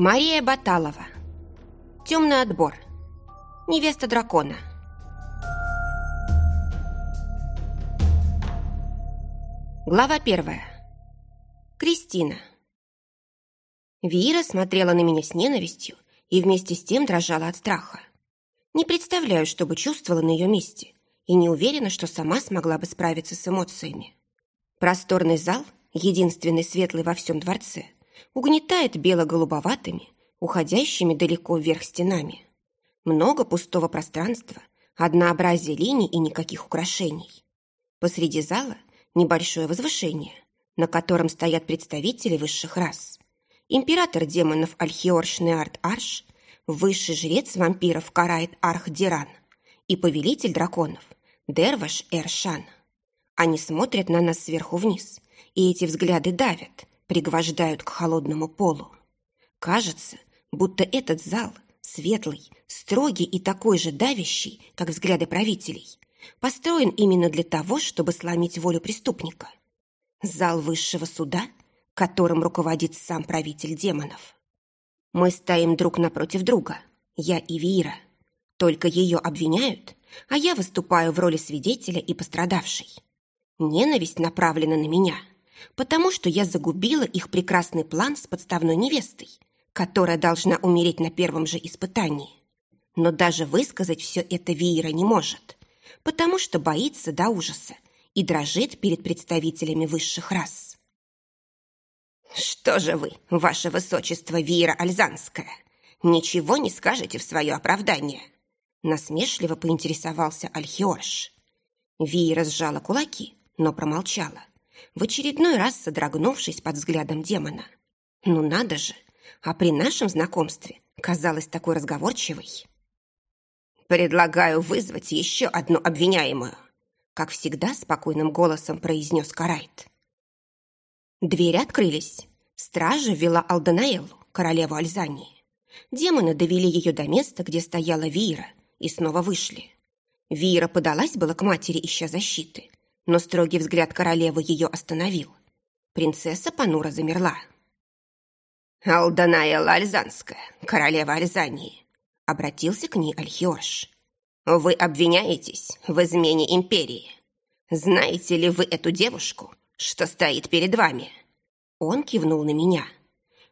Мария Баталова. Темный отбор. Невеста дракона. Глава первая. Кристина. Вира смотрела на меня с ненавистью и вместе с тем дрожала от страха. Не представляю, что бы чувствовала на ее месте, и не уверена, что сама смогла бы справиться с эмоциями. Просторный зал, единственный светлый во всем дворце – угнетает бело-голубоватыми, уходящими далеко вверх стенами. Много пустого пространства, однообразие линий и никаких украшений. Посреди зала небольшое возвышение, на котором стоят представители высших рас. Император демонов Альхиор Шнеарт Арш, высший жрец вампиров Карает Арх Диран и повелитель драконов Дерваш Эршан. Они смотрят на нас сверху вниз, и эти взгляды давят, пригвождают к холодному полу. Кажется, будто этот зал, светлый, строгий и такой же давящий, как взгляды правителей, построен именно для того, чтобы сломить волю преступника. Зал высшего суда, которым руководит сам правитель демонов. Мы стоим друг напротив друга, я и Вира. Только ее обвиняют, а я выступаю в роли свидетеля и пострадавшей. Ненависть направлена на меня – потому что я загубила их прекрасный план с подставной невестой, которая должна умереть на первом же испытании. Но даже высказать все это Виера не может, потому что боится до ужаса и дрожит перед представителями высших рас. «Что же вы, ваше высочество Виера Альзанская, ничего не скажете в свое оправдание?» Насмешливо поинтересовался Альхиорш. Виера сжала кулаки, но промолчала в очередной раз содрогнувшись под взглядом демона. Ну надо же, а при нашем знакомстве казалась такой разговорчивой. «Предлагаю вызвать еще одну обвиняемую», как всегда спокойным голосом произнес Карайт. Двери открылись. Стража ввела Алданаэлу, королеву Альзании. Демоны довели ее до места, где стояла Вира, и снова вышли. Вира подалась было к матери, ища защиты, но строгий взгляд королевы ее остановил. Принцесса понуро замерла. «Алданая Альзанская, королева Альзании», — обратился к ней Альхиош. «Вы обвиняетесь в измене империи. Знаете ли вы эту девушку, что стоит перед вами?» Он кивнул на меня.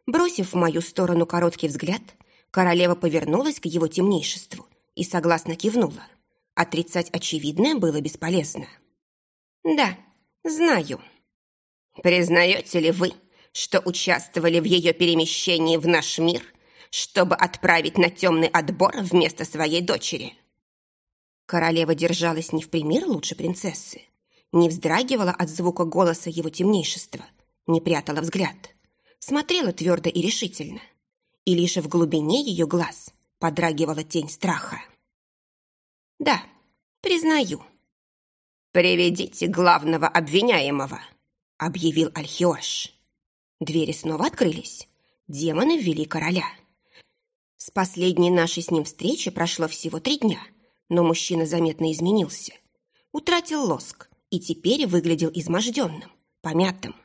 Бросив в мою сторону короткий взгляд, королева повернулась к его темнейшеству и согласно кивнула. Отрицать очевидное было бесполезно. «Да, знаю». «Признаете ли вы, что участвовали в ее перемещении в наш мир, чтобы отправить на темный отбор вместо своей дочери?» Королева держалась не в пример лучше принцессы, не вздрагивала от звука голоса его темнейшества, не прятала взгляд, смотрела твердо и решительно, и лишь в глубине ее глаз подрагивала тень страха. «Да, признаю», «Приведите главного обвиняемого», — объявил Альхиош. Двери снова открылись. Демоны ввели короля. С последней нашей с ним встречи прошло всего три дня, но мужчина заметно изменился. Утратил лоск и теперь выглядел изможденным, помятым.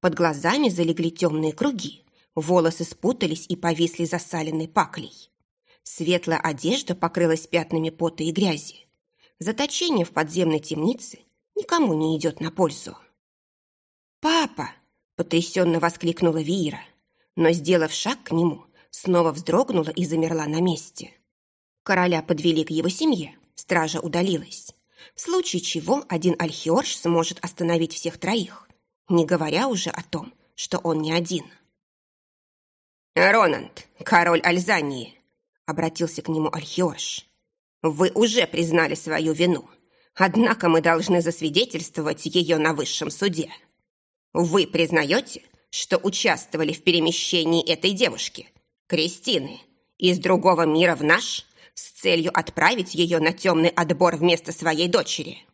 Под глазами залегли темные круги, волосы спутались и повисли засаленной паклей. Светлая одежда покрылась пятнами пота и грязи заточение в подземной темнице никому не идет на пользу. «Папа!» – потрясенно воскликнула Вира, но, сделав шаг к нему, снова вздрогнула и замерла на месте. Короля подвели к его семье, стража удалилась. В случае чего один Альхиорж сможет остановить всех троих, не говоря уже о том, что он не один. «Ронанд, король Альзании!» — обратился к нему Альхиорж. Вы уже признали свою вину, однако мы должны засвидетельствовать ее на высшем суде. Вы признаете, что участвовали в перемещении этой девушки, Кристины, из другого мира в наш, с целью отправить ее на темный отбор вместо своей дочери?»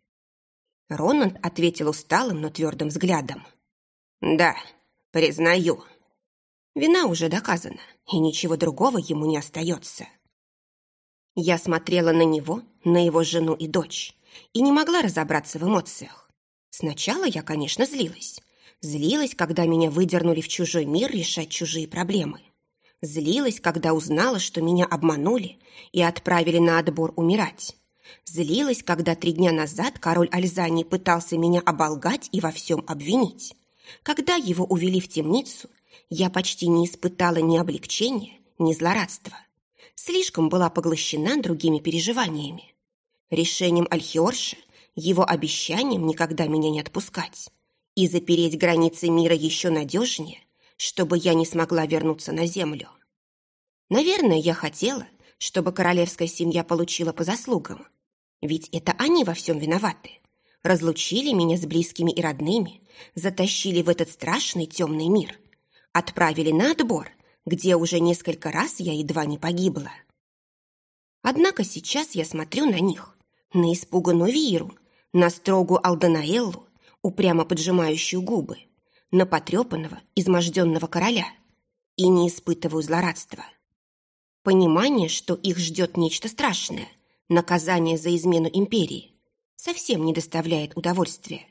Ронанд ответил усталым, но твердым взглядом. «Да, признаю. Вина уже доказана, и ничего другого ему не остается». Я смотрела на него, на его жену и дочь, и не могла разобраться в эмоциях. Сначала я, конечно, злилась. Злилась, когда меня выдернули в чужой мир решать чужие проблемы. Злилась, когда узнала, что меня обманули и отправили на отбор умирать. Злилась, когда три дня назад король Альзании пытался меня оболгать и во всем обвинить. Когда его увели в темницу, я почти не испытала ни облегчения, ни злорадства. Слишком была поглощена другими переживаниями. Решением Альхиорша, его обещанием никогда меня не отпускать и запереть границы мира еще надежнее, чтобы я не смогла вернуться на землю. Наверное, я хотела, чтобы королевская семья получила по заслугам. Ведь это они во всем виноваты. Разлучили меня с близкими и родными, затащили в этот страшный темный мир, отправили на отбор, где уже несколько раз я едва не погибла. Однако сейчас я смотрю на них, на испуганную Виру, на строгую Алданаэллу, упрямо поджимающую губы, на потрепанного, изможденного короля и не испытываю злорадства. Понимание, что их ждет нечто страшное, наказание за измену империи, совсем не доставляет удовольствия.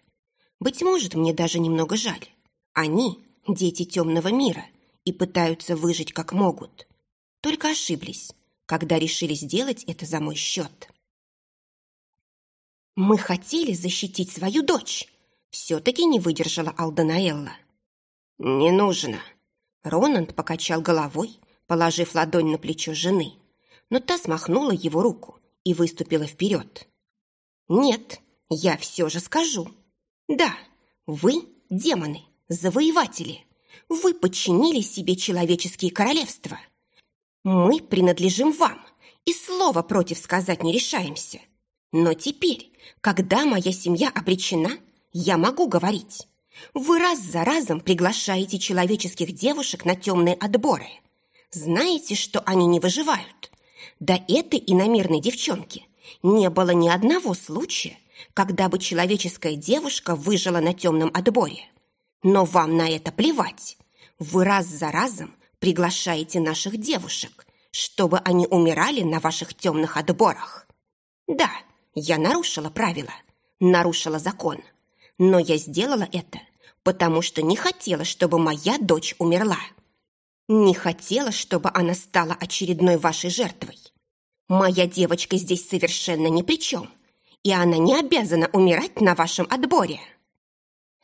Быть может, мне даже немного жаль. Они – дети темного мира и пытаются выжить как могут. Только ошиблись, когда решили сделать это за мой счет. Мы хотели защитить свою дочь. Все-таки не выдержала Алданаэлла. Не нужно. Ронанд покачал головой, положив ладонь на плечо жены, но та смахнула его руку и выступила вперед. «Нет, я все же скажу. Да, вы, демоны, завоеватели, вы подчинили себе человеческие королевства. Мы принадлежим вам и слова против сказать не решаемся. Но теперь, когда моя семья обречена, я могу говорить. Вы раз за разом приглашаете человеческих девушек на темные отборы. Знаете, что они не выживают. До этой иномирной девчонки не было ни одного случая, когда бы человеческая девушка выжила на темном отборе. Но вам на это плевать. Вы раз за разом приглашаете наших девушек, чтобы они умирали на ваших темных отборах. Да, я нарушила правила, нарушила закон. Но я сделала это, потому что не хотела, чтобы моя дочь умерла. Не хотела, чтобы она стала очередной вашей жертвой. Моя девочка здесь совершенно ни при чем, и она не обязана умирать на вашем отборе.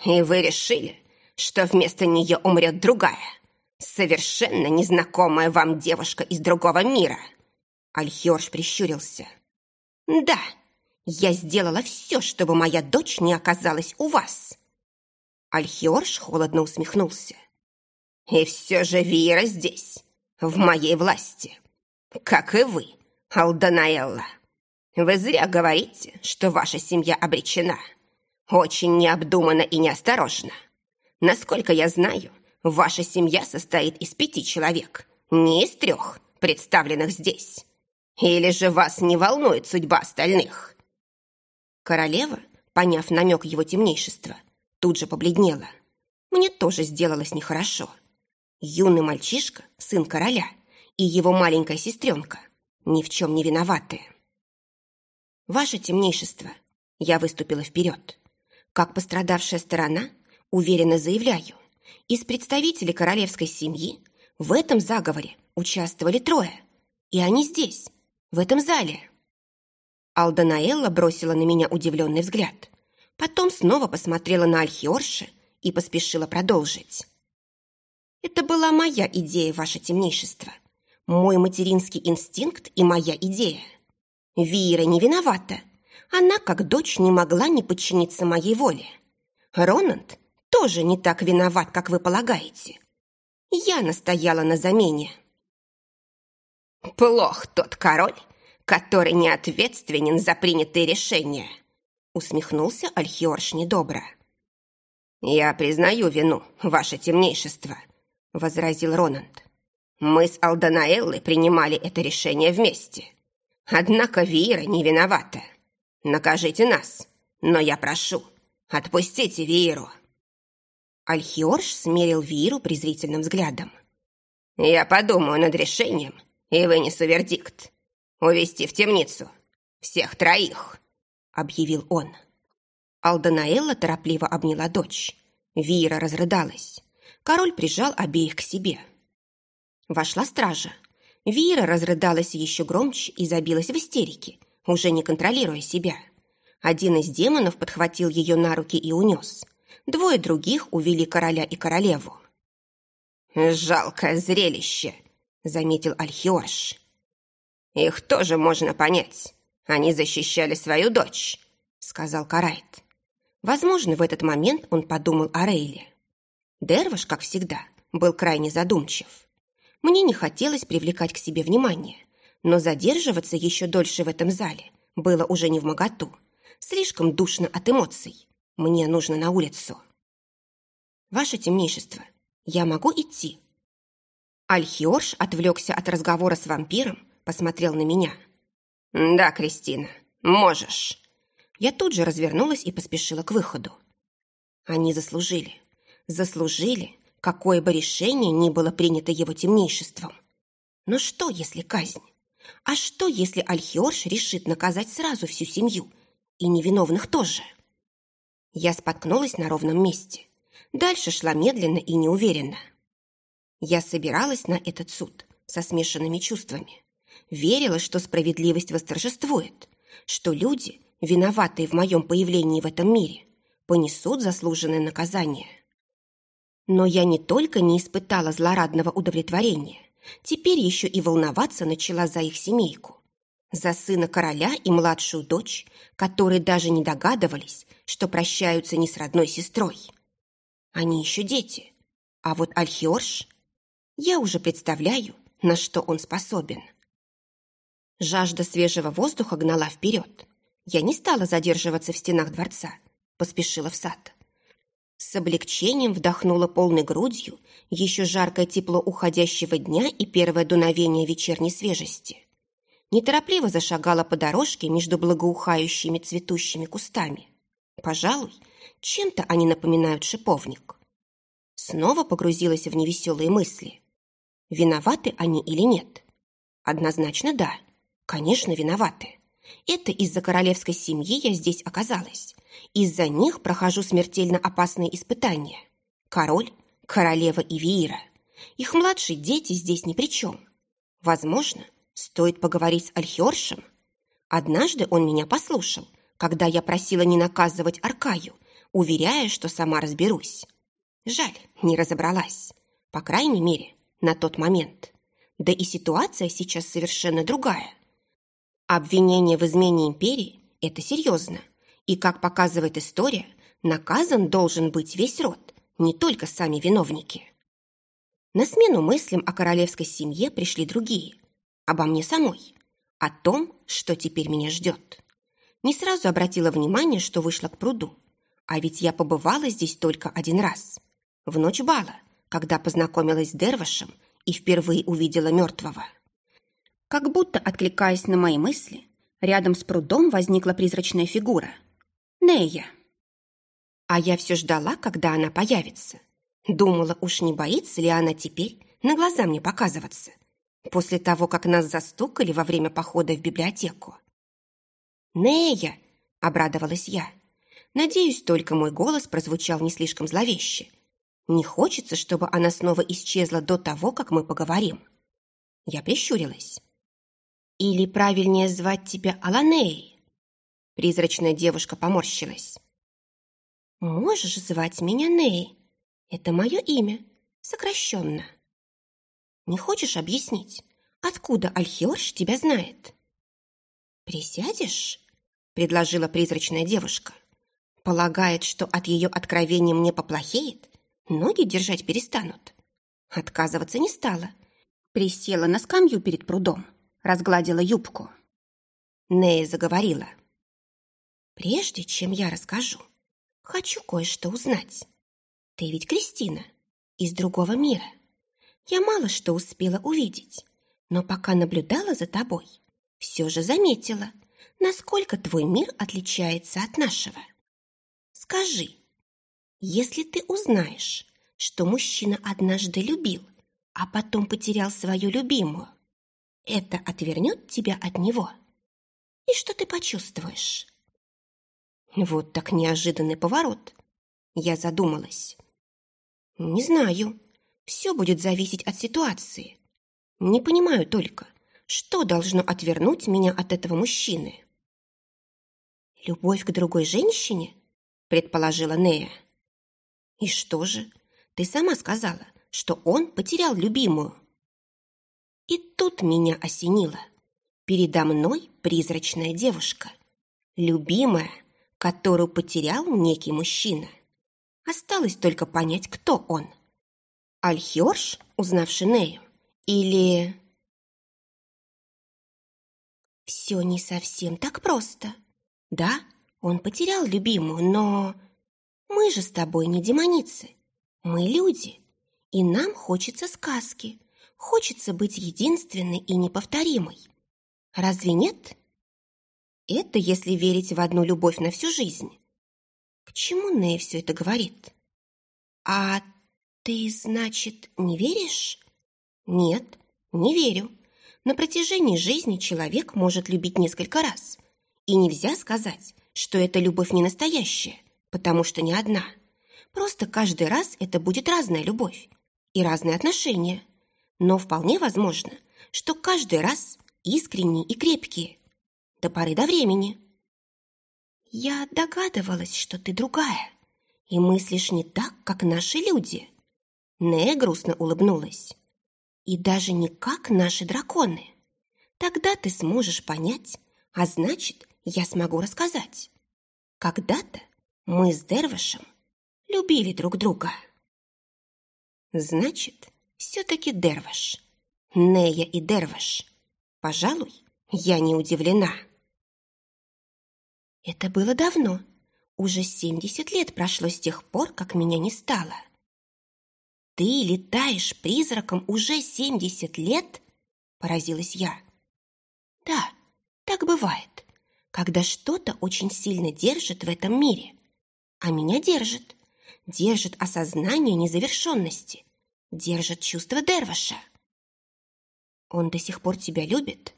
И вы решили, что вместо нее умрет другая, совершенно незнакомая вам девушка из другого мира. Альхиорж прищурился. Да, я сделала все, чтобы моя дочь не оказалась у вас. Альхиорж холодно усмехнулся. И все же Вира здесь, в моей власти, как и вы, Алданаэлла. Вы зря говорите, что ваша семья обречена. Очень необдуманно и неосторожно. Насколько я знаю, ваша семья состоит из пяти человек, не из трех, представленных здесь. Или же вас не волнует судьба остальных? Королева, поняв намек его темнейшества, тут же побледнела. Мне тоже сделалось нехорошо. Юный мальчишка, сын короля, и его маленькая сестренка ни в чем не виноваты. Ваше темнейшество, я выступила вперед. Как пострадавшая сторона, уверенно заявляю, из представителей королевской семьи в этом заговоре участвовали трое, и они здесь, в этом зале. Алданаэлла бросила на меня удивленный взгляд. Потом снова посмотрела на Альхиорши и поспешила продолжить. «Это была моя идея, ваше темнейшество. Мой материнский инстинкт и моя идея. Вира не виновата. Она, как дочь, не могла не подчиниться моей воле. Ронанд тоже не так виноват, как вы полагаете. Я настояла на замене». «Плох тот король, который не ответственен за принятые решения», усмехнулся Альхиорш недобро. «Я признаю вину, ваше темнейшество», — возразил Ронанд. «Мы с Алданаэллой принимали это решение вместе. Однако Вира не виновата. Накажите нас, но я прошу, отпустите Виру». Альхиорш смерил Виру презрительным взглядом. «Я подумаю над решением и вынесу вердикт. «Увести в темницу! Всех троих!» — объявил он. Алданаэлла торопливо обняла дочь. Вира разрыдалась. Король прижал обеих к себе. Вошла стража. Вира разрыдалась еще громче и забилась в истерике, уже не контролируя себя. Один из демонов подхватил ее на руки и унес. Двое других увели короля и королеву. «Жалкое зрелище», — заметил Альхиош. «Их тоже можно понять. Они защищали свою дочь», — сказал Карайт. Возможно, в этот момент он подумал о Рейле. Дерваш, как всегда, был крайне задумчив. Мне не хотелось привлекать к себе внимание, но задерживаться еще дольше в этом зале было уже не в моготу. Слишком душно от эмоций. Мне нужно на улицу. Ваше темнейшество, я могу идти? Альхиорш отвлекся от разговора с вампиром, посмотрел на меня. Да, Кристина, можешь. Я тут же развернулась и поспешила к выходу. Они заслужили. Заслужили, какое бы решение ни было принято его темнейшеством. Но что, если казнь? А что, если Альхиорш решит наказать сразу всю семью и невиновных тоже? Я споткнулась на ровном месте. Дальше шла медленно и неуверенно. Я собиралась на этот суд со смешанными чувствами. Верила, что справедливость восторжествует, что люди, виноватые в моем появлении в этом мире, понесут заслуженное наказание. Но я не только не испытала злорадного удовлетворения, теперь еще и волноваться начала за их семейку. За сына короля и младшую дочь, которые даже не догадывались, что прощаются не с родной сестрой. Они еще дети. А вот Альхиорш... Я уже представляю, на что он способен. Жажда свежего воздуха гнала вперед. Я не стала задерживаться в стенах дворца, поспешила в сад. С облегчением вдохнула полной грудью еще жаркое тепло уходящего дня и первое дуновение вечерней свежести. Неторопливо зашагала по дорожке между благоухающими цветущими кустами. Пожалуй, чем-то они напоминают шиповник. Снова погрузилась в невеселые мысли. Виноваты они или нет? Однозначно да. Конечно, виноваты. Это из-за королевской семьи я здесь оказалась. Из-за них прохожу смертельно опасные испытания. Король, королева и Виира. Их младшие дети здесь ни при чем. Возможно, стоит поговорить с Альхиоршем. Однажды он меня послушал, когда я просила не наказывать Аркаю, уверяя, что сама разберусь. Жаль, не разобралась. По крайней мере, на тот момент. Да и ситуация сейчас совершенно другая. Обвинение в измене империи – это серьезно. И, как показывает история, наказан должен быть весь род, не только сами виновники. На смену мыслям о королевской семье пришли другие. Обо мне самой. О том, что теперь меня ждет. Не сразу обратила внимание, что вышла к пруду. А ведь я побывала здесь только один раз. В ночь бала, когда познакомилась с Дервашем и впервые увидела мертвого. Как будто откликаясь на мои мысли, рядом с прудом возникла призрачная фигура. Нея. А я все ждала, когда она появится. Думала, уж не боится ли она теперь на глаза мне показываться, после того, как нас застукали во время похода в библиотеку. «Нея!» — обрадовалась я. Надеюсь, только мой голос прозвучал не слишком зловеще. Не хочется, чтобы она снова исчезла до того, как мы поговорим. Я прищурилась. Или правильнее звать тебя Аланеей?» Призрачная девушка поморщилась. «Можешь звать меня Ней. Это мое имя, сокращенно. Не хочешь объяснить, откуда Альхиорш тебя знает?» «Присядешь?» — предложила призрачная девушка. «Полагает, что от ее откровения мне поплохеет, ноги держать перестанут». Отказываться не стала. Присела на скамью перед прудом разгладила юбку. Нея заговорила. «Прежде чем я расскажу, хочу кое-что узнать. Ты ведь Кристина, из другого мира. Я мало что успела увидеть, но пока наблюдала за тобой, все же заметила, насколько твой мир отличается от нашего. Скажи, если ты узнаешь, что мужчина однажды любил, а потом потерял свою любимую, это отвернет тебя от него. И что ты почувствуешь? Вот так неожиданный поворот. Я задумалась. Не знаю. Все будет зависеть от ситуации. Не понимаю только, что должно отвернуть меня от этого мужчины. «Любовь к другой женщине?» – предположила Нея. «И что же? Ты сама сказала, что он потерял любимую». И тут меня осенило. Передо мной призрачная девушка, любимая, которую потерял некий мужчина. Осталось только понять, кто он. Альхиорш, узнавший Нею, или... Все не совсем так просто. Да, он потерял любимую, но... Мы же с тобой не демоницы. Мы люди. И нам хочется сказки. Хочется быть единственной и неповторимой. Разве нет? Это если верить в одну любовь на всю жизнь. К чему Нэй все это говорит? А ты, значит, не веришь? Нет, не верю. На протяжении жизни человек может любить несколько раз. И нельзя сказать, что эта любовь не настоящая, потому что не одна. Просто каждый раз это будет разная любовь и разные отношения. Но вполне возможно, что каждый раз искренние и крепкие. До поры до времени. Я догадывалась, что ты другая, и мыслишь не так, как наши люди. Нея грустно улыбнулась. И даже не как наши драконы. Тогда ты сможешь понять, а значит, я смогу рассказать. Когда-то мы с Дервишем любили друг друга. Значит, все-таки Дервиш. Нея и Дервиш. Пожалуй, я не удивлена. Это было давно. Уже семьдесят лет прошло с тех пор, как меня не стало. «Ты летаешь призраком уже семьдесят лет?» – поразилась я. «Да, так бывает, когда что-то очень сильно держит в этом мире. А меня держит. Держит осознание незавершенности. Держит чувство Дерваша. Он до сих пор тебя любит?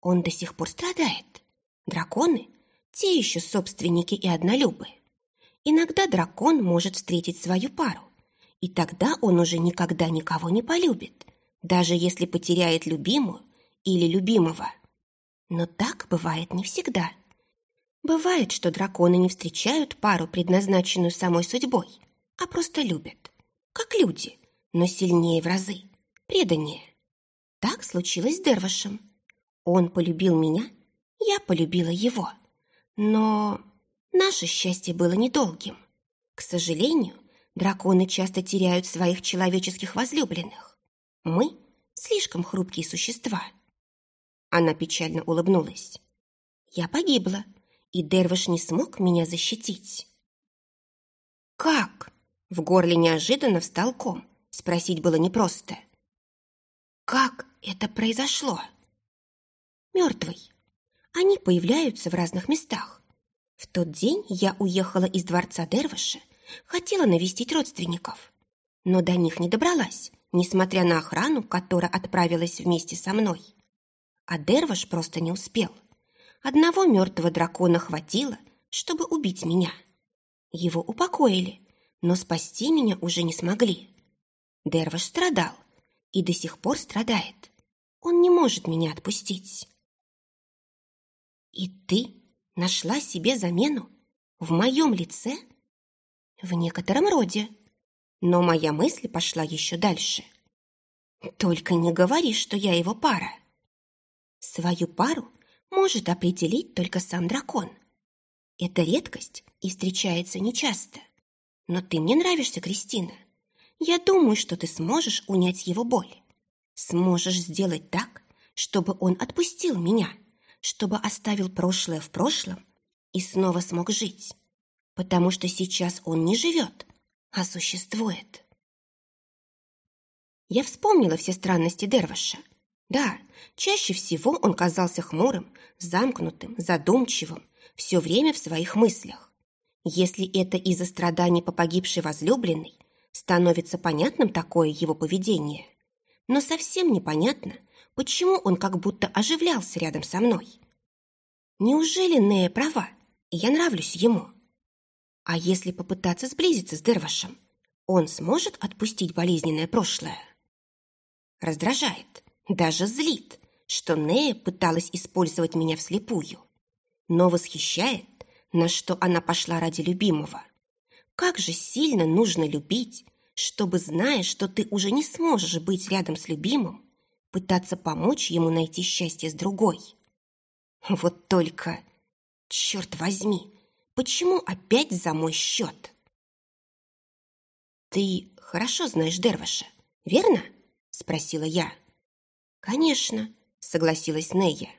Он до сих пор страдает? Драконы – те еще собственники и однолюбы. Иногда дракон может встретить свою пару, и тогда он уже никогда никого не полюбит, даже если потеряет любимую или любимого. Но так бывает не всегда. Бывает, что драконы не встречают пару, предназначенную самой судьбой, а просто любят. Как люди, но сильнее в разы, преданнее. Так случилось с Дервашем. Он полюбил меня, я полюбила его. Но наше счастье было недолгим. К сожалению, Драконы часто теряют своих человеческих возлюбленных. Мы — слишком хрупкие существа. Она печально улыбнулась. Я погибла, и Дервиш не смог меня защитить. «Как?» — в горле неожиданно встал ком. Спросить было непросто. «Как это произошло?» «Мертвый. Они появляются в разных местах. В тот день я уехала из дворца Дервиша Хотела навестить родственников, но до них не добралась, несмотря на охрану, которая отправилась вместе со мной. А Дерваш просто не успел. Одного мертвого дракона хватило, чтобы убить меня. Его упокоили, но спасти меня уже не смогли. Дерваш страдал и до сих пор страдает. Он не может меня отпустить. И ты нашла себе замену в моем лице? В некотором роде. Но моя мысль пошла еще дальше. Только не говори, что я его пара. Свою пару может определить только сам дракон. Это редкость и встречается нечасто. Но ты мне нравишься, Кристина. Я думаю, что ты сможешь унять его боль. Сможешь сделать так, чтобы он отпустил меня, чтобы оставил прошлое в прошлом и снова смог жить потому что сейчас он не живет, а существует. Я вспомнила все странности Дерваша. Да, чаще всего он казался хмурым, замкнутым, задумчивым, все время в своих мыслях. Если это из-за страданий по погибшей возлюбленной, становится понятным такое его поведение. Но совсем непонятно, почему он как будто оживлялся рядом со мной. Неужели Нея права, и я нравлюсь ему? А если попытаться сблизиться с Дервашем, он сможет отпустить болезненное прошлое? Раздражает, Даже злит, что Нея пыталась использовать меня вслепую. Но восхищает, на что она пошла ради любимого. Как же сильно нужно любить, чтобы, зная, что ты уже не сможешь быть рядом с любимым, пытаться помочь ему найти счастье с другой. Вот только, черт возьми, почему опять за мой счет? Ты хорошо знаешь Дерваша, верно? Спросила я. Конечно, согласилась Нея.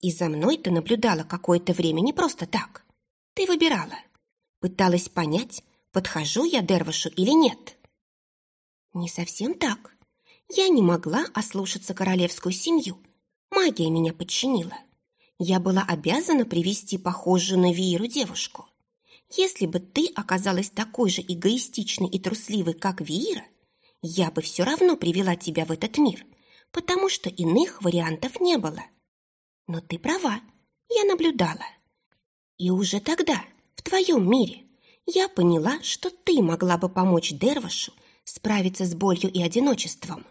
И за мной ты наблюдала какое-то время не просто так. Ты выбирала. Пыталась понять, подхожу я Дервашу или нет. Не совсем так. Я не могла ослушаться королевскую семью. Магия меня подчинила. Я была обязана привести похожую на Виеру девушку. Если бы ты оказалась такой же эгоистичной и трусливой, как Виера, я бы все равно привела тебя в этот мир, потому что иных вариантов не было. Но ты права, я наблюдала. И уже тогда, в твоем мире, я поняла, что ты могла бы помочь Дервашу справиться с болью и одиночеством.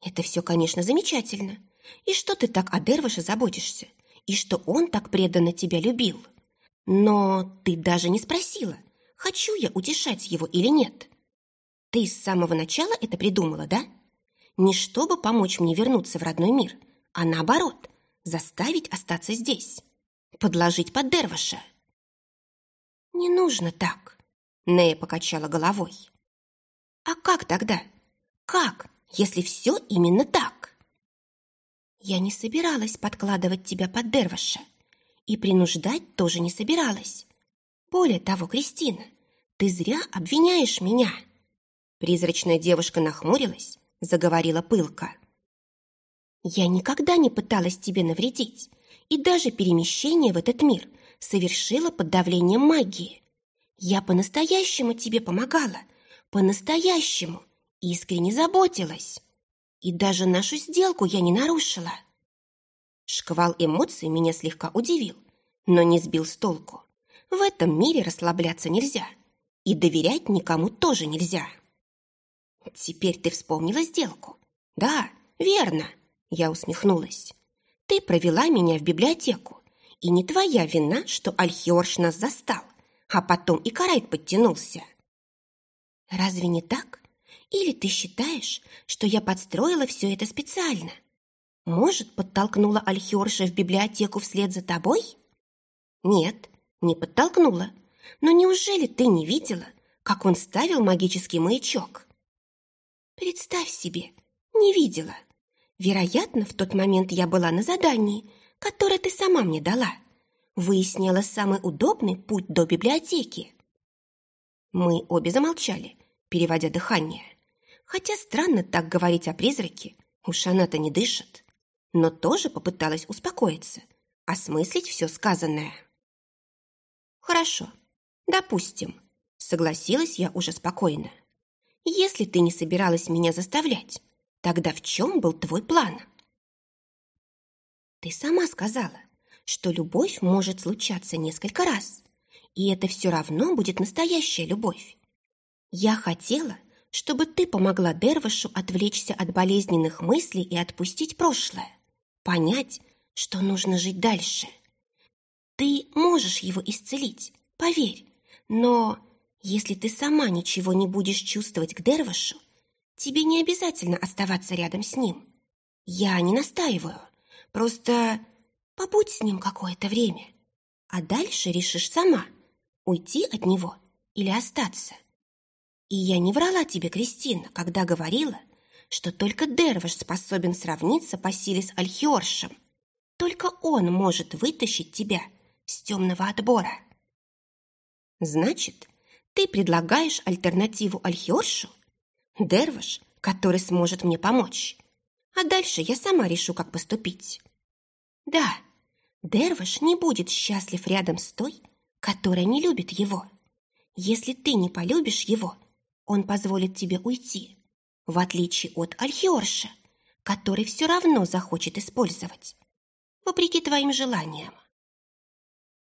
Это все, конечно, замечательно. И что ты так о Дерваше заботишься? И что он так преданно тебя любил? Но ты даже не спросила, хочу я утешать его или нет. Ты с самого начала это придумала, да? Не чтобы помочь мне вернуться в родной мир, а наоборот, заставить остаться здесь, подложить под Дерваша. «Не нужно так», — Нея покачала головой. «А как тогда? Как, если все именно так?» «Я не собиралась подкладывать тебя под Дерваша и принуждать тоже не собиралась. Более того, Кристина, ты зря обвиняешь меня». Призрачная девушка нахмурилась, заговорила пылко. Я никогда не пыталась тебе навредить, и даже перемещение в этот мир совершила под давлением магии. Я по-настоящему тебе помогала, по-настоящему, искренне заботилась. И даже нашу сделку я не нарушила. Шквал эмоций меня слегка удивил, но не сбил с толку. В этом мире расслабляться нельзя, и доверять никому тоже нельзя. Теперь ты вспомнила сделку. Да, верно. Я усмехнулась. «Ты провела меня в библиотеку, и не твоя вина, что Альхиорш нас застал, а потом и Карайт подтянулся». «Разве не так? Или ты считаешь, что я подстроила все это специально? Может, подтолкнула Альхиорша в библиотеку вслед за тобой?» «Нет, не подтолкнула. Но неужели ты не видела, как он ставил магический маячок?» «Представь себе, не видела. Вероятно, в тот момент я была на задании, которое ты сама мне дала. Выясняла самый удобный путь до библиотеки. Мы обе замолчали, переводя дыхание. Хотя странно так говорить о призраке, уж она-то не дышит. Но тоже попыталась успокоиться, осмыслить все сказанное. «Хорошо, допустим», — согласилась я уже спокойно. «Если ты не собиралась меня заставлять, Тогда в чем был твой план? Ты сама сказала, что любовь может случаться несколько раз, и это все равно будет настоящая любовь. Я хотела, чтобы ты помогла Дервашу отвлечься от болезненных мыслей и отпустить прошлое, понять, что нужно жить дальше. Ты можешь его исцелить, поверь, но если ты сама ничего не будешь чувствовать к Дервашу, Тебе не обязательно оставаться рядом с ним. Я не настаиваю. Просто побудь с ним какое-то время. А дальше решишь сама, уйти от него или остаться. И я не врала тебе, Кристина, когда говорила, что только Дерваш способен сравниться по силе с Альхиоршем. Только он может вытащить тебя с темного отбора. Значит, ты предлагаешь альтернативу Альхиоршу Дерваш, который сможет мне помочь. А дальше я сама решу, как поступить. Да, Дерваш не будет счастлив рядом с той, которая не любит его. Если ты не полюбишь его, он позволит тебе уйти, в отличие от Альхиорша, который все равно захочет использовать, вопреки твоим желаниям.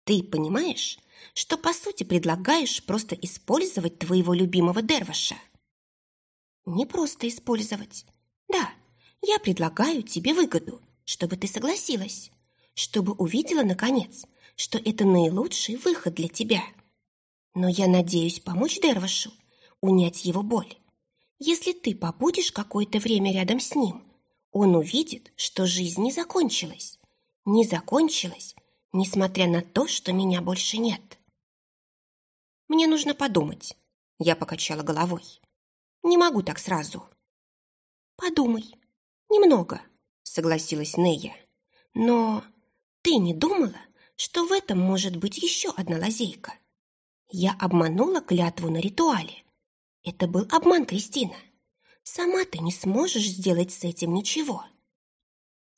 Ты понимаешь, что по сути предлагаешь просто использовать твоего любимого Дерваша – не просто использовать. Да, Я предлагаю тебе выгоду, чтобы ты согласилась, чтобы увидела, наконец, что это наилучший выход для тебя. Но я надеюсь помочь Дервашу, унять его боль. Если ты побудешь какое-то время рядом с ним, он увидит, что жизнь не закончилась. Не закончилась, несмотря на то, что меня больше нет. Мне нужно подумать. Я покачала головой. Не могу так сразу. Подумай. Немного, согласилась Нея. Но ты не думала, что в этом может быть еще одна лазейка? Я обманула клятву на ритуале. Это был обман, Кристина. Сама ты не сможешь сделать с этим ничего.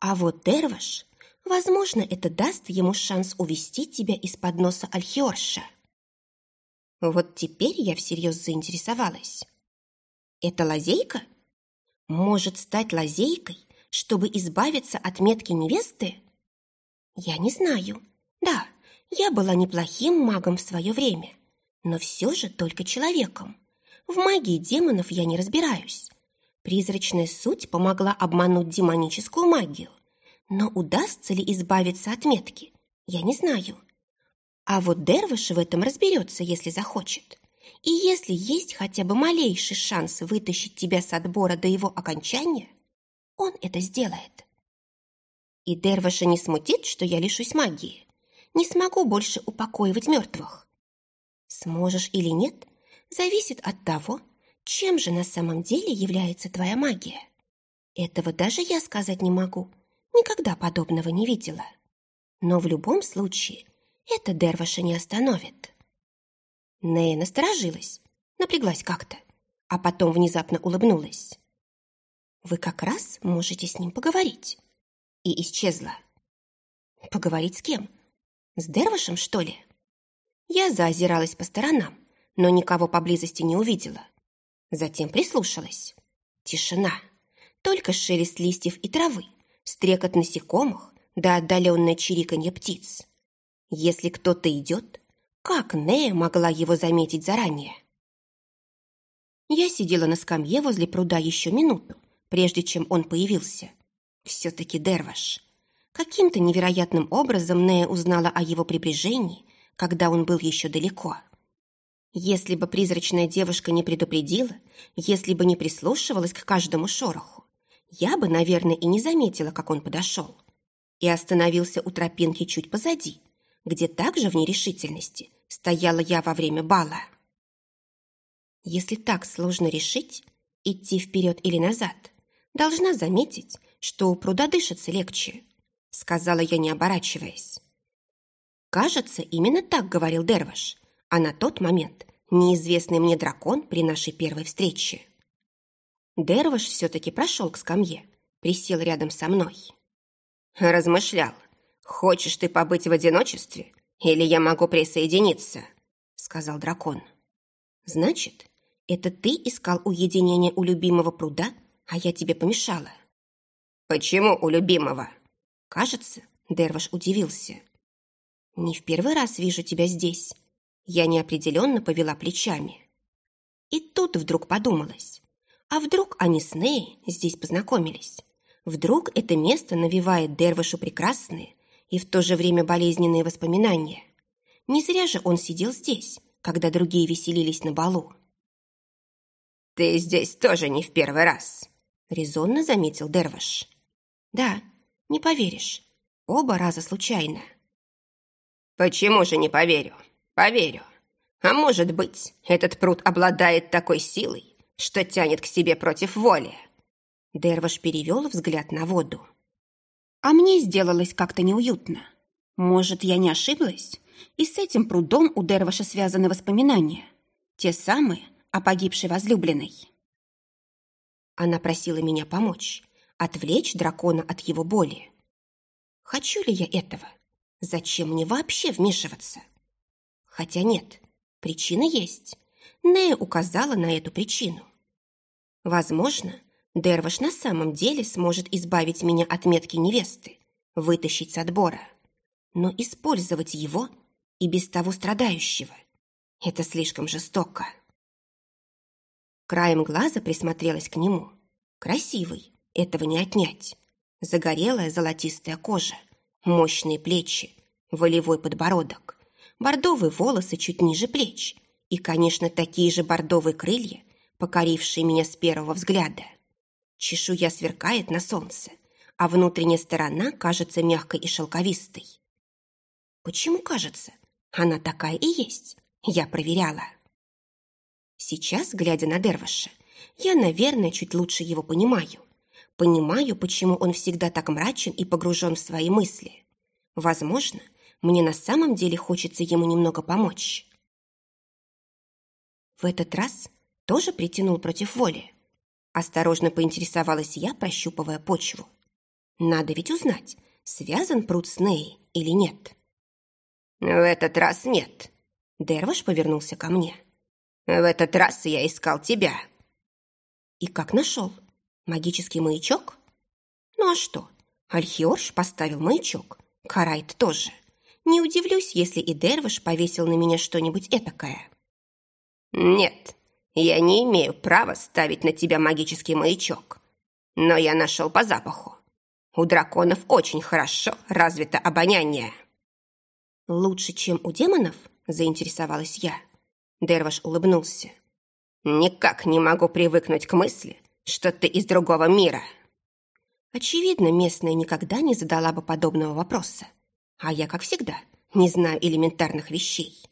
А вот Дерваш, возможно, это даст ему шанс увести тебя из-под носа Альхиорша. Вот теперь я всерьез заинтересовалась. Это лазейка? Может стать лазейкой, чтобы избавиться от метки невесты? Я не знаю. Да, я была неплохим магом в свое время, но все же только человеком. В магии демонов я не разбираюсь. Призрачная суть помогла обмануть демоническую магию. Но удастся ли избавиться от метки, я не знаю. А вот Дервиш в этом разберется, если захочет. И если есть хотя бы малейший шанс вытащить тебя с отбора до его окончания, он это сделает. И Дервиша не смутит, что я лишусь магии. Не смогу больше упокоивать мертвых. Сможешь или нет, зависит от того, чем же на самом деле является твоя магия. Этого даже я сказать не могу. Никогда подобного не видела. Но в любом случае это Дерваша не остановит. Нея насторожилась, напряглась как-то, а потом внезапно улыбнулась. «Вы как раз можете с ним поговорить». И исчезла. «Поговорить с кем? С Дервашем, что ли?» Я заозиралась по сторонам, но никого поблизости не увидела. Затем прислушалась. Тишина. Только шелест листьев и травы, стрекот насекомых да отдаленное чириканье птиц. Если кто-то идет, как Нея могла его заметить заранее? Я сидела на скамье возле пруда еще минуту, прежде чем он появился. Все-таки Дерваш. Каким-то невероятным образом Нея узнала о его приближении, когда он был еще далеко. Если бы призрачная девушка не предупредила, если бы не прислушивалась к каждому шороху, я бы, наверное, и не заметила, как он подошел. И остановился у тропинки чуть позади, где также в нерешительности стояла я во время бала. Если так сложно решить, идти вперед или назад, должна заметить, что у пруда дышится легче, сказала я, не оборачиваясь. Кажется, именно так говорил Дерваш, а на тот момент неизвестный мне дракон при нашей первой встрече. Дерваш все-таки прошел к скамье, присел рядом со мной. Размышлял, «Хочешь ты побыть в одиночестве, или я могу присоединиться?» сказал дракон. «Значит, это ты искал уединение у любимого пруда, а я тебе помешала?» «Почему у любимого?» Кажется, Дерваш удивился. «Не в первый раз вижу тебя здесь». Я неопределенно повела плечами. И тут вдруг подумалось, а вдруг они с Ней здесь познакомились? Вдруг это место навевает Дервашу прекрасные, и в то же время болезненные воспоминания. Не зря же он сидел здесь, когда другие веселились на балу. «Ты здесь тоже не в первый раз», — резонно заметил Дерваш. «Да, не поверишь. Оба раза случайно». «Почему же не поверю? Поверю. А может быть, этот пруд обладает такой силой, что тянет к себе против воли?» Дерваш перевел взгляд на воду. А мне сделалось как-то неуютно. Может, я не ошиблась? И с этим прудом у Дерваша связаны воспоминания. Те самые о погибшей возлюбленной. Она просила меня помочь, отвлечь дракона от его боли. Хочу ли я этого? Зачем мне вообще вмешиваться? Хотя нет, причина есть. Нея указала на эту причину. Возможно, Дерваш на самом деле сможет избавить меня от метки невесты, вытащить с отбора. Но использовать его и без того страдающего – это слишком жестоко. Краем глаза присмотрелась к нему. Красивый, этого не отнять. Загорелая золотистая кожа, мощные плечи, волевой подбородок, бордовые волосы чуть ниже плеч и, конечно, такие же бордовые крылья, покорившие меня с первого взгляда. Чешуя сверкает на солнце, а внутренняя сторона кажется мягкой и шелковистой. Почему кажется? Она такая и есть. Я проверяла. Сейчас, глядя на Дерваша, я, наверное, чуть лучше его понимаю. Понимаю, почему он всегда так мрачен и погружен в свои мысли. Возможно, мне на самом деле хочется ему немного помочь. В этот раз тоже притянул против воли. Осторожно поинтересовалась я, прощупывая почву. Надо ведь узнать, связан пруд с Ней или нет. В этот раз нет. Дерваш повернулся ко мне. В этот раз я искал тебя. И как нашел? Магический маячок? Ну а что? Альхиорш поставил маячок. Карайт тоже. Не удивлюсь, если и Дерваш повесил на меня что-нибудь этакое. Нет, я не имею права ставить на тебя магический маячок. Но я нашел по запаху. У драконов очень хорошо развито обоняние. Лучше, чем у демонов? Заинтересовалась я. Дерваш улыбнулся. Никак не могу привыкнуть к мысли, что ты из другого мира. Очевидно, местная никогда не задала бы подобного вопроса. А я, как всегда, не знаю элементарных вещей.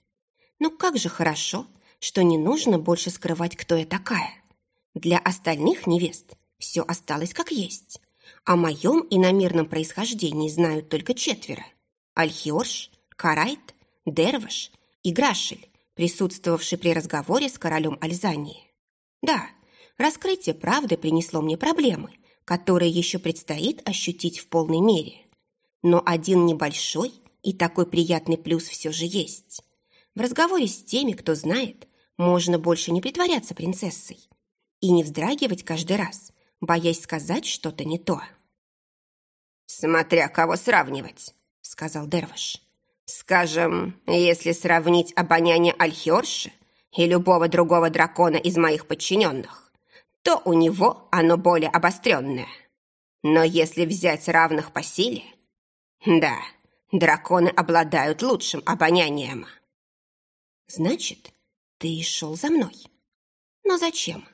Но как же хорошо, что не нужно больше скрывать, кто я такая. Для остальных невест все осталось как есть. О моем иномерном происхождении знают только четверо. Альхиорш, Карайт, Дерваш и Грашель, присутствовавший при разговоре с королем Альзании. Да, раскрытие правды принесло мне проблемы, которые еще предстоит ощутить в полной мере. Но один небольшой и такой приятный плюс все же есть. В разговоре с теми, кто знает, можно больше не притворяться принцессой и не вздрагивать каждый раз, боясь сказать что-то не то. «Смотря кого сравнивать», — сказал Дерваш. «Скажем, если сравнить обоняние Альхиорши и любого другого дракона из моих подчиненных, то у него оно более обостренное. Но если взять равных по силе, да, драконы обладают лучшим обонянием». «Значит, ты шел за мной? Но зачем?»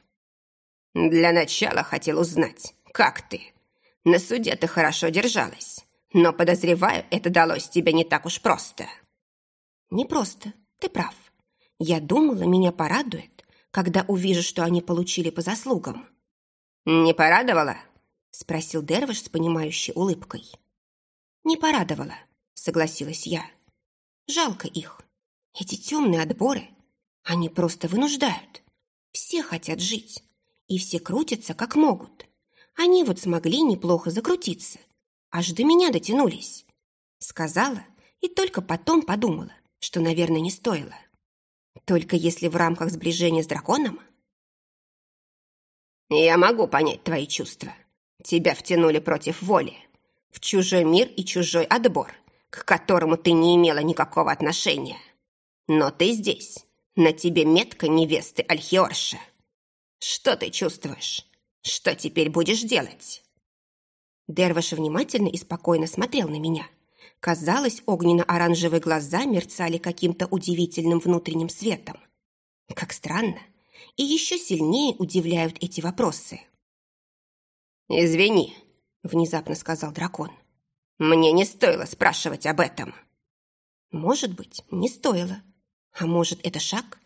«Для начала хотел узнать, как ты. На суде ты хорошо держалась, но, подозреваю, это далось тебе не так уж просто». «Не просто, ты прав. Я думала, меня порадует, когда увижу, что они получили по заслугам». «Не порадовала?» — спросил Дервиш с понимающей улыбкой. «Не порадовала», — согласилась я. «Жалко их. Эти темные отборы, они просто вынуждают. Все хотят жить, и все крутятся, как могут. Они вот смогли неплохо закрутиться, аж до меня дотянулись. Сказала и только потом подумала, что, наверное, не стоило. Только если в рамках сближения с драконом... Я могу понять твои чувства. Тебя втянули против воли. В чужой мир и чужой отбор, к которому ты не имела никакого отношения. Но ты здесь. На тебе метка невесты Альхиорша. Что ты чувствуешь? Что теперь будешь делать?» Дерваш внимательно и спокойно смотрел на меня. Казалось, огненно-оранжевые глаза мерцали каким-то удивительным внутренним светом. Как странно. И еще сильнее удивляют эти вопросы. «Извини», — внезапно сказал дракон. «Мне не стоило спрашивать об этом». «Может быть, не стоило. А может, это шаг?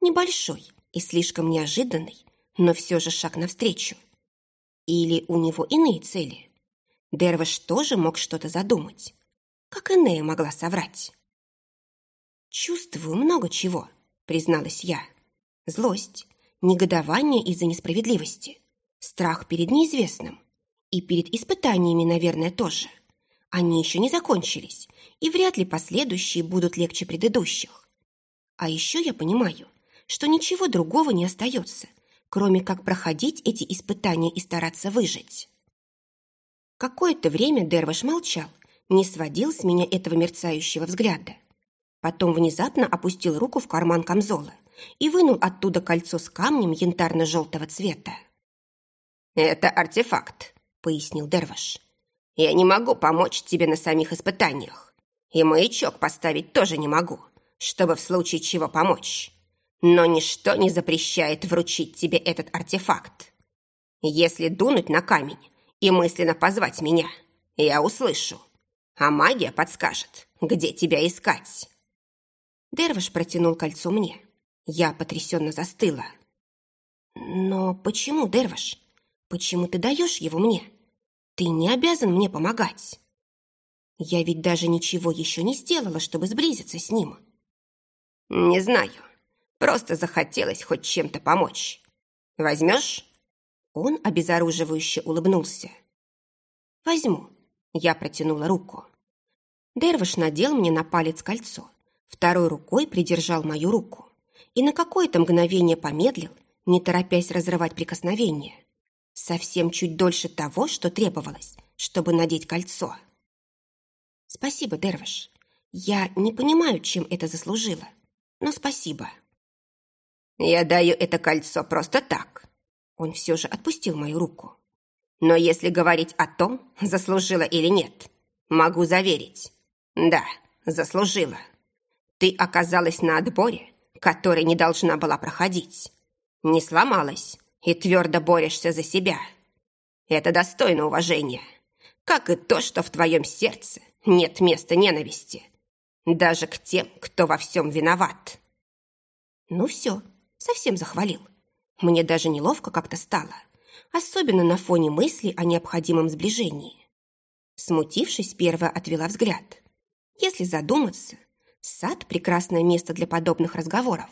Небольшой и слишком неожиданный, но все же шаг навстречу. Или у него иные цели? Дервиш тоже мог что-то задумать. Как Энея могла соврать? «Чувствую много чего», — призналась я. «Злость, негодование из-за несправедливости, страх перед неизвестным и перед испытаниями, наверное, тоже. Они еще не закончились, и вряд ли последующие будут легче предыдущих. А еще я понимаю, что ничего другого не остается, кроме как проходить эти испытания и стараться выжить. Какое-то время Дерваш молчал, не сводил с меня этого мерцающего взгляда. Потом внезапно опустил руку в карман камзола и вынул оттуда кольцо с камнем янтарно-желтого цвета. «Это артефакт», пояснил Дерваш. «Я не могу помочь тебе на самих испытаниях. И маячок поставить тоже не могу, чтобы в случае чего помочь. Но ничто не запрещает вручить тебе этот артефакт. Если дунуть на камень и мысленно позвать меня, я услышу, а магия подскажет, где тебя искать». Дерваш протянул кольцо мне. Я потрясенно застыла. «Но почему, Дерваш? Почему ты даешь его мне? Ты не обязан мне помогать. Я ведь даже ничего еще не сделала, чтобы сблизиться с ним». «Не знаю. Просто захотелось хоть чем-то помочь. Возьмешь?» Он обезоруживающе улыбнулся. «Возьму». Я протянула руку. Дервиш надел мне на палец кольцо, второй рукой придержал мою руку и на какое-то мгновение помедлил, не торопясь разрывать прикосновение. Совсем чуть дольше того, что требовалось, чтобы надеть кольцо. «Спасибо, Дервиш. Я не понимаю, чем это заслужило, но спасибо». «Я даю это кольцо просто так». Он все же отпустил мою руку. «Но если говорить о том, заслужила или нет, могу заверить. Да, заслужила. Ты оказалась на отборе, который не должна была проходить. Не сломалась и твердо борешься за себя. Это достойно уважения, как и то, что в твоем сердце нет места ненависти, даже к тем, кто во всем виноват. Ну все, совсем захвалил. Мне даже неловко как-то стало, особенно на фоне мысли о необходимом сближении. Смутившись, первая отвела взгляд. Если задуматься, сад – прекрасное место для подобных разговоров.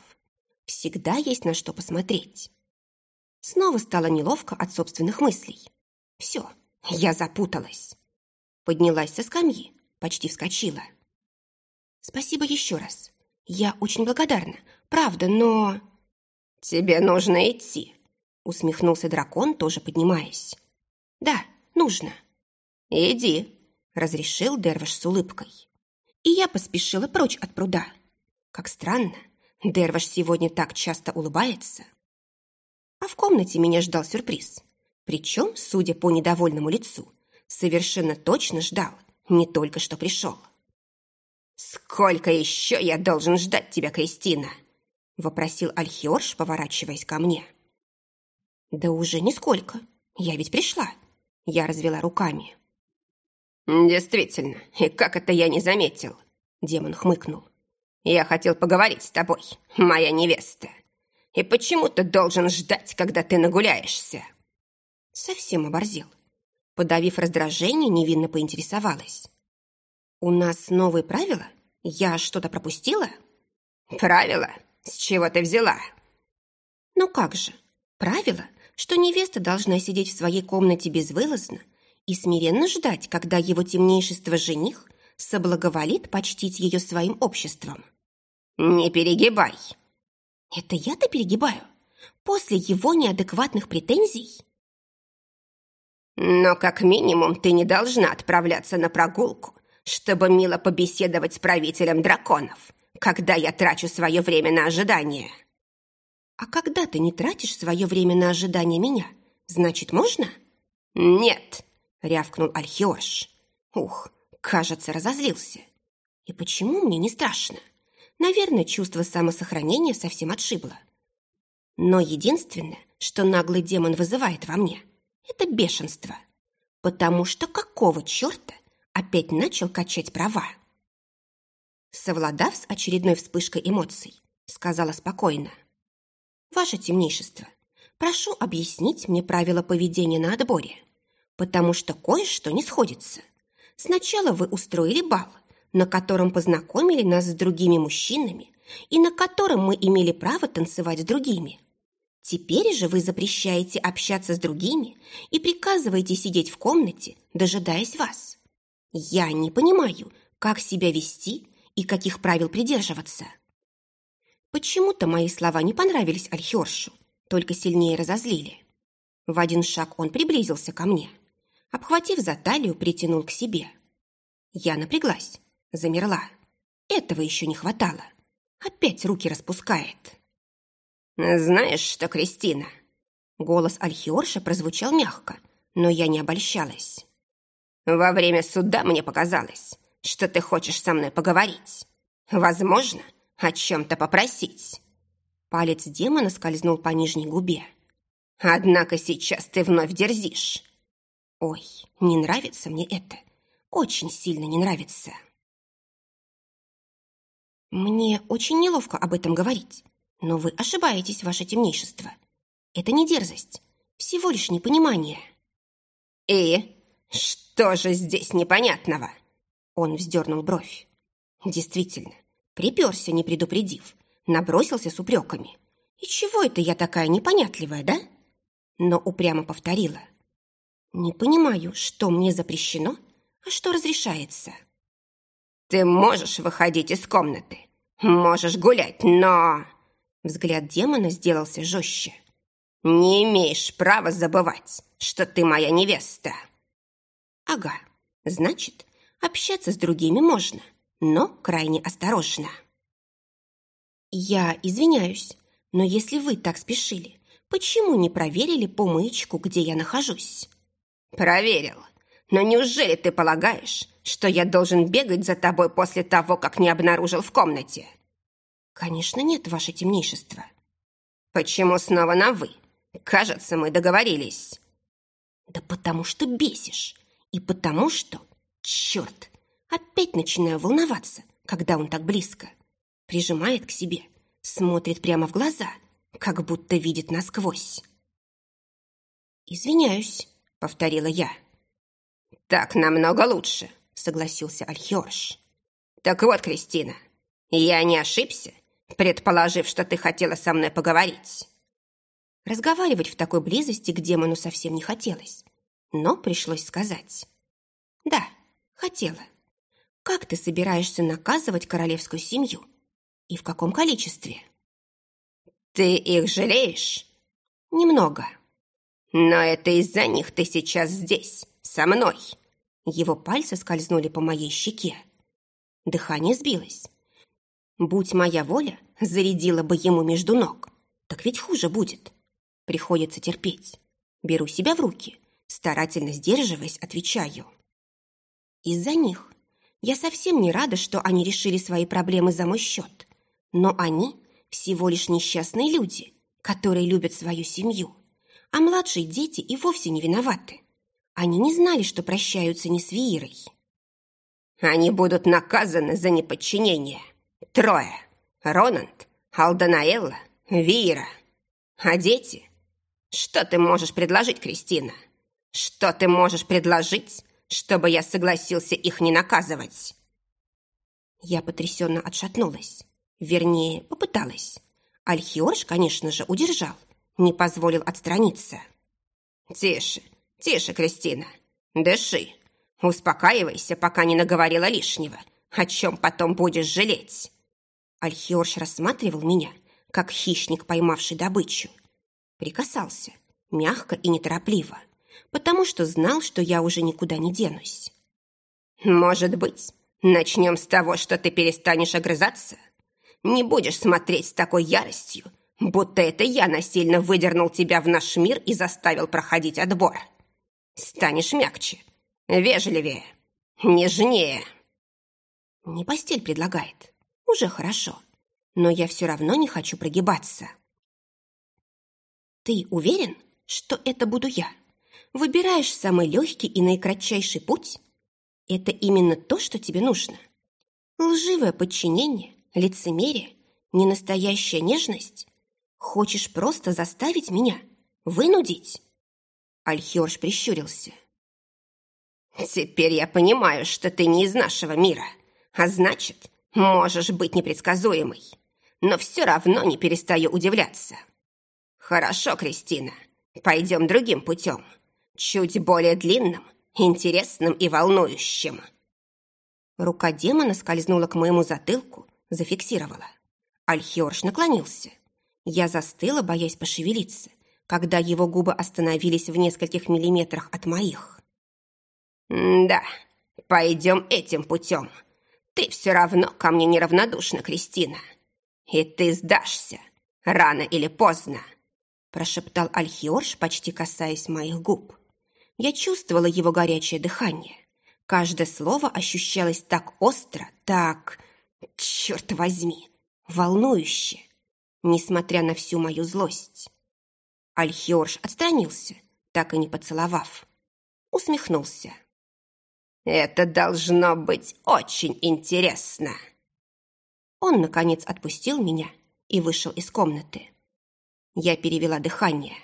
Всегда есть на что посмотреть. Снова стало неловко от собственных мыслей. Все, я запуталась. Поднялась со скамьи, почти вскочила. Спасибо еще раз. Я очень благодарна, правда, но... Тебе нужно идти, усмехнулся дракон, тоже поднимаясь. Да, нужно. Иди, разрешил Дерваш с улыбкой. И я поспешила прочь от пруда. Как странно, Дерваш сегодня так часто улыбается. А в комнате меня ждал сюрприз. Причем, судя по недовольному лицу, совершенно точно ждал, не только что пришел. «Сколько еще я должен ждать тебя, Кристина?» — вопросил Альхиорш, поворачиваясь ко мне. «Да уже нисколько. Я ведь пришла». Я развела руками. «Действительно, и как это я не заметил?» Демон хмыкнул. «Я хотел поговорить с тобой, моя невеста. И почему ты должен ждать, когда ты нагуляешься?» Совсем оборзел. Подавив раздражение, невинно поинтересовалась. «У нас новые правила? Я что-то пропустила?» «Правила? С чего ты взяла?» «Ну как же, правило, что невеста должна сидеть в своей комнате безвылазно и смиренно ждать, когда его темнейшество жених соблаговолит почтить ее своим обществом». «Не перегибай!» «Это я-то перегибаю? После его неадекватных претензий?» «Но как минимум ты не должна отправляться на прогулку, чтобы мило побеседовать с правителем драконов, когда я трачу свое время на ожидание». «А когда ты не тратишь свое время на ожидание меня, значит, можно?» «Нет», — рявкнул Альхиорш. «Ух, кажется, разозлился. И почему мне не страшно? Наверное, чувство самосохранения совсем отшибло. Но единственное, что наглый демон вызывает во мне, это бешенство. Потому что какого черта опять начал качать права? Совладав с очередной вспышкой эмоций, сказала спокойно. «Ваше темнейшество, прошу объяснить мне правила поведения на отборе, потому что кое-что не сходится. Сначала вы устроили бал, на котором познакомили нас с другими мужчинами и на котором мы имели право танцевать с другими. Теперь же вы запрещаете общаться с другими и приказываете сидеть в комнате, дожидаясь вас. Я не понимаю, как себя вести и каких правил придерживаться. Почему-то мои слова не понравились Альхершу, только сильнее разозлили. В один шаг он приблизился ко мне. Обхватив за талию, притянул к себе. Я напряглась, замерла. Этого еще не хватало. Опять руки распускает. «Знаешь что, Кристина?» Голос Альхиорша прозвучал мягко, но я не обольщалась. «Во время суда мне показалось, что ты хочешь со мной поговорить. Возможно, о чем-то попросить». Палец демона скользнул по нижней губе. «Однако сейчас ты вновь дерзишь». «Ой, не нравится мне это. Очень сильно не нравится». «Мне очень неловко об этом говорить, но вы ошибаетесь, ваше темнейшество. Это не дерзость, всего лишь непонимание». «И что же здесь непонятного?» Он вздернул бровь. «Действительно, приперся, не предупредив, набросился с упреками. И чего это я такая непонятливая, да?» Но упрямо повторила. «Не понимаю, что мне запрещено, а что разрешается». «Ты можешь выходить из комнаты, можешь гулять, но...» Взгляд демона сделался жестче. «Не имеешь права забывать, что ты моя невеста». «Ага, значит, общаться с другими можно, но крайне осторожно». «Я извиняюсь, но если вы так спешили, почему не проверили по маячку, где я нахожусь?» «Проверил. Но неужели ты полагаешь, что я должен бегать за тобой после того, как не обнаружил в комнате?» «Конечно нет, ваше темнейшество». «Почему снова на «вы»? Кажется, мы договорились». «Да потому что бесишь. И потому что... Черт! Опять начинаю волноваться, когда он так близко. Прижимает к себе, смотрит прямо в глаза, как будто видит насквозь. «Извиняюсь», — повторила я. «Так намного лучше», — согласился Альхиорш. «Так вот, Кристина, я не ошибся, предположив, что ты хотела со мной поговорить». Разговаривать в такой близости к демону совсем не хотелось, но пришлось сказать. «Да, хотела. Как ты собираешься наказывать королевскую семью? И в каком количестве?» «Ты их жалеешь?» «Немного». «Но это из-за них ты сейчас здесь, со мной». Его пальцы скользнули по моей щеке. Дыхание сбилось. Будь моя воля, зарядила бы ему между ног. Так ведь хуже будет. Приходится терпеть. Беру себя в руки, старательно сдерживаясь, отвечаю. Из-за них. Я совсем не рада, что они решили свои проблемы за мой счет. Но они всего лишь несчастные люди, которые любят свою семью. А младшие дети и вовсе не виноваты. Они не знали, что прощаются не с Виирой. Они будут наказаны за неподчинение. Трое. Ронанд, Алданаэлла, Виира. А дети? Что ты можешь предложить, Кристина? Что ты можешь предложить, чтобы я согласился их не наказывать?» Я потрясенно отшатнулась. Вернее, попыталась. Альхиорж, конечно же, удержал, не позволил отстраниться. «Тише, тише, Кристина. Дыши. Успокаивайся, пока не наговорила лишнего, о чем потом будешь жалеть». Альхиорж рассматривал меня, как хищник, поймавший добычу. Прикасался, мягко и неторопливо, потому что знал, что я уже никуда не денусь. «Может быть, начнем с того, что ты перестанешь огрызаться? Не будешь смотреть с такой яростью, будто это я насильно выдернул тебя в наш мир и заставил проходить отбор. Станешь мягче, вежливее, нежнее». Не постель предлагает. Уже хорошо. Но я все равно не хочу прогибаться. Ты уверен, что это буду я? Выбираешь самый легкий и наикратчайший путь? Это именно то, что тебе нужно. Лживое подчинение, лицемерие, ненастоящая нежность? Хочешь просто заставить меня? Вынудить?» Альхиорж прищурился. «Теперь я понимаю, что ты не из нашего мира, а значит, можешь быть непредсказуемой. Но все равно не перестаю удивляться. Хорошо, Кристина, пойдем другим путем чуть более длинным, интересным и волнующим. Рука демона скользнула к моему затылку, зафиксировала. Альхиорш наклонился. Я застыла, боясь пошевелиться, когда его губы остановились в нескольких миллиметрах от моих. «Да, пойдем этим путем. Ты все равно ко мне неравнодушна, Кристина. И ты сдашься, рано или поздно», прошептал Альхиорш, почти касаясь моих губ. Я чувствовала его горячее дыхание. Каждое слово ощущалось так остро, так... Черт возьми, волнующе, несмотря на всю мою злость. Альхиорж отстранился, так и не поцеловав. Усмехнулся. «Это должно быть очень интересно!» Он, наконец, отпустил меня и вышел из комнаты. Я перевела дыхание.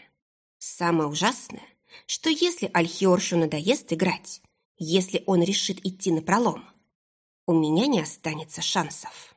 Самое ужасное, что если Альхиоршу надоест играть, если он решит идти на пролом, у меня не останется шансов.